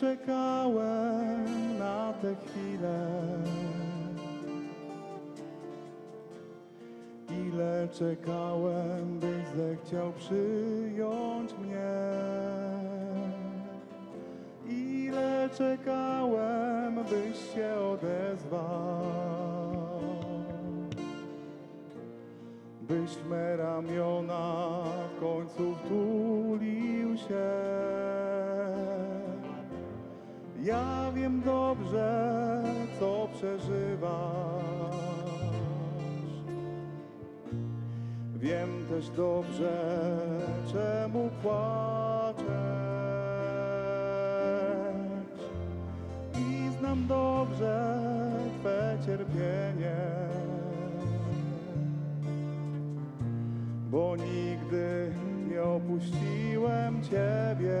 czekałem na tę chwilę. Ile czekałem, byś zechciał przyjąć mnie. Ile czekałem, byś się odezwał. Byś me ramiona w końcu wtulił Ja wiem dobrze, co przeżywasz. Wiem też dobrze, czemu płaczesz. I znam dobrze Twe cierpienie. Bo nigdy nie opuściłem Ciebie.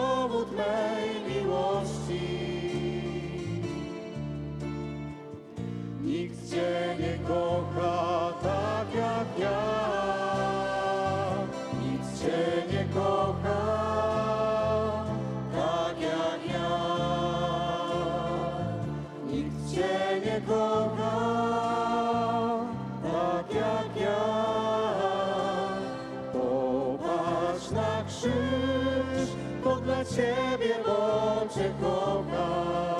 Kocha tak jak ja. Popatrz na krzyż, to dla Ciebie, bo Cię kocham.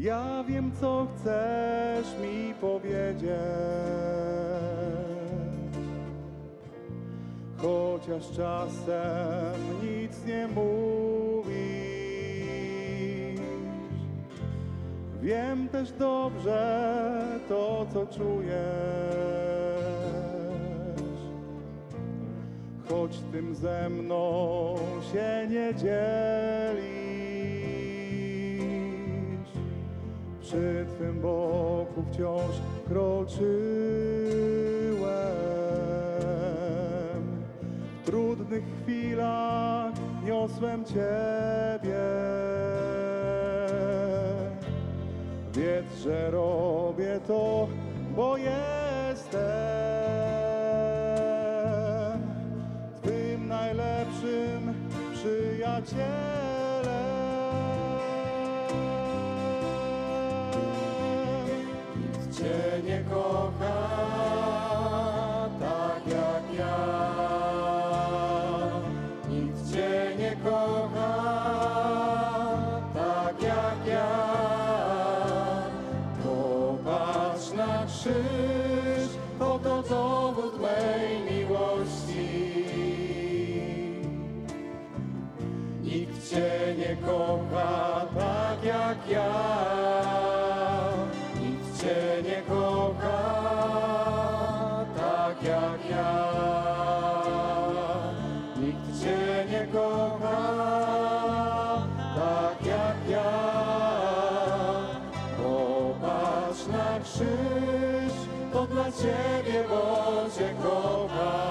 Ja wiem, co chcesz mi powiedzieć, chociaż czasem nic nie mówisz. Wiem też dobrze to, co czujesz, choć tym ze mną się nie dzielisz. Przy Twym boku wciąż kroczyłem. W trudnych chwilach niosłem Ciebie. Wiedz, że robię to, bo jestem Twym najlepszym przyjacielem. Kocha tak jak ja. gdzie nie kocha, tak jak ja. Popatrz na krzyż, to dla Ciebie, bo Cię kocha.